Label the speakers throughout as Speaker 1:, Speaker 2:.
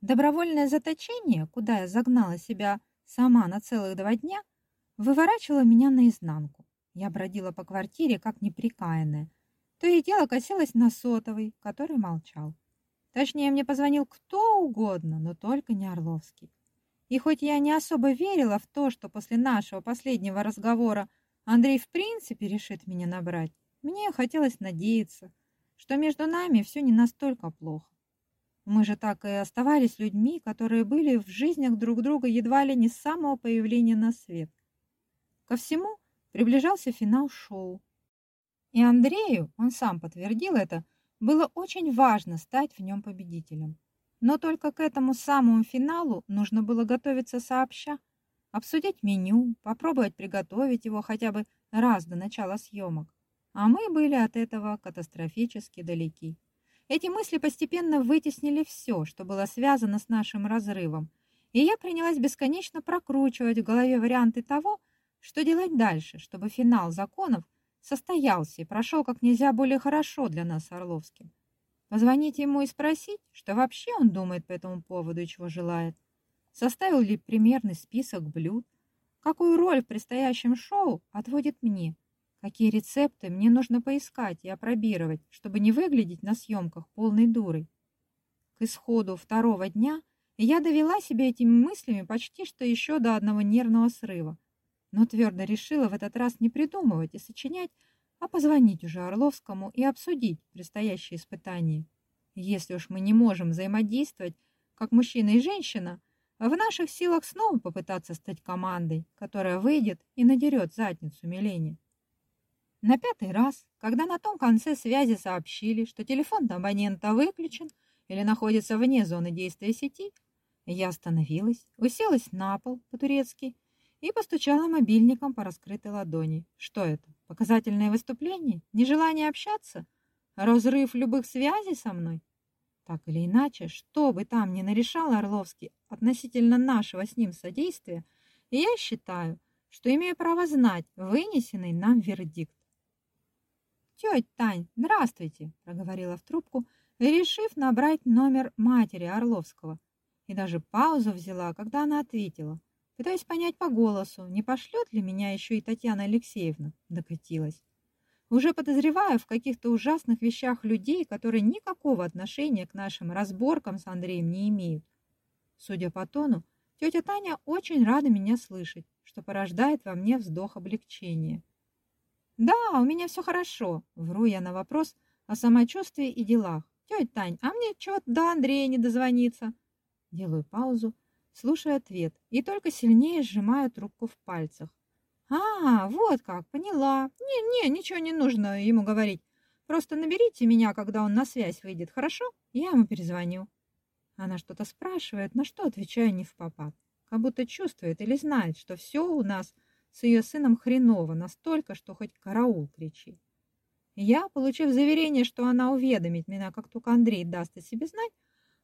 Speaker 1: Добровольное заточение, куда я загнала себя сама на целых два дня, выворачивало меня наизнанку. Я бродила по квартире, как неприкаянная. То и дело косилась на сотовый, который молчал. Точнее, мне позвонил кто угодно, но только не Орловский. И хоть я не особо верила в то, что после нашего последнего разговора Андрей в принципе решит меня набрать, мне хотелось надеяться, что между нами все не настолько плохо. Мы же так и оставались людьми, которые были в жизнях друг друга едва ли не с самого появления на свет. Ко всему приближался финал шоу. И Андрею, он сам подтвердил это, было очень важно стать в нем победителем. Но только к этому самому финалу нужно было готовиться сообща, обсудить меню, попробовать приготовить его хотя бы раз до начала съемок. А мы были от этого катастрофически далеки. Эти мысли постепенно вытеснили все, что было связано с нашим разрывом, и я принялась бесконечно прокручивать в голове варианты того, что делать дальше, чтобы финал законов состоялся и прошел как нельзя более хорошо для нас с Орловским. Позвонить ему и спросить, что вообще он думает по этому поводу и чего желает. Составил ли примерный список блюд, какую роль в предстоящем шоу отводит мне, какие рецепты мне нужно поискать и опробировать, чтобы не выглядеть на съемках полной дурой. К исходу второго дня я довела себя этими мыслями почти что еще до одного нервного срыва, но твердо решила в этот раз не придумывать и сочинять, а позвонить уже Орловскому и обсудить предстоящие испытания. Если уж мы не можем взаимодействовать, как мужчина и женщина, в наших силах снова попытаться стать командой, которая выйдет и надерет задницу Милене. На пятый раз, когда на том конце связи сообщили, что телефон абонента выключен или находится вне зоны действия сети, я остановилась, уселась на пол по-турецки и постучала мобильником по раскрытой ладони. Что это? Показательное выступление? Нежелание общаться? Разрыв любых связей со мной? Так или иначе, что бы там ни нарешал Орловский относительно нашего с ним содействия, я считаю, что имею право знать вынесенный нам вердикт. «Тетя Тань, здравствуйте!» – проговорила в трубку, решив набрать номер матери Орловского. И даже паузу взяла, когда она ответила – Пытаясь понять по голосу, не пошлет ли меня еще и Татьяна Алексеевна, докатилась. Уже подозреваю в каких-то ужасных вещах людей, которые никакого отношения к нашим разборкам с Андреем не имеют. Судя по тону, тетя Таня очень рада меня слышать, что порождает во мне вздох облегчения. «Да, у меня все хорошо», — вру я на вопрос о самочувствии и делах. «Тетя Тань, а мне чего-то до Андрея не дозвониться?» Делаю паузу, слушая ответ, и только сильнее сжимаю трубку в пальцах. «А, вот как, поняла. Не-не, ничего не нужно ему говорить. Просто наберите меня, когда он на связь выйдет, хорошо? Я ему перезвоню». Она что-то спрашивает, на что отвечаю не в попад. Как будто чувствует или знает, что все у нас с ее сыном хреново, настолько, что хоть караул кричи. Я, получив заверение, что она уведомит меня, как только Андрей даст о себе знать,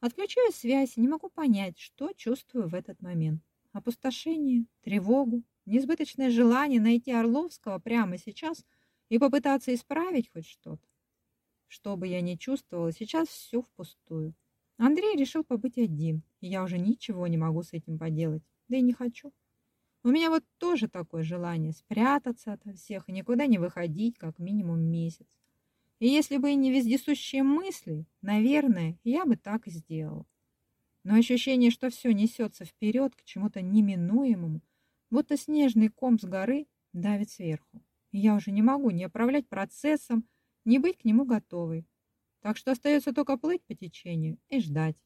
Speaker 1: Отключаю связь и не могу понять, что чувствую в этот момент. Опустошение, тревогу, несбыточное желание найти Орловского прямо сейчас и попытаться исправить хоть что-то. Что бы я ни чувствовала, сейчас все впустую. Андрей решил побыть один, и я уже ничего не могу с этим поделать, да и не хочу. У меня вот тоже такое желание спрятаться от всех и никуда не выходить как минимум месяц. И если бы не вездесущие мысли, наверное, я бы так и сделал. Но ощущение, что все несется вперед к чему-то неминуемому, будто снежный ком с горы давит сверху. И я уже не могу ни управлять процессом, ни быть к нему готовой. Так что остается только плыть по течению и ждать.